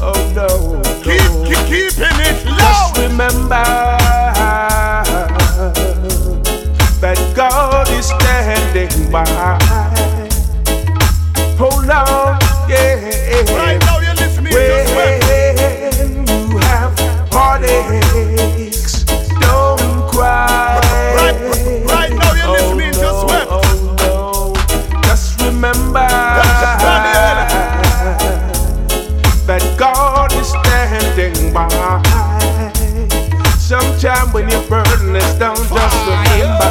oh no keep keep keep it low remember but god is standing by. Hold on. Sometime when your burden is down, just remember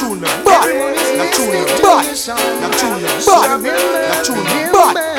Neptune, but Neptune, but Neptune, but Neptune, but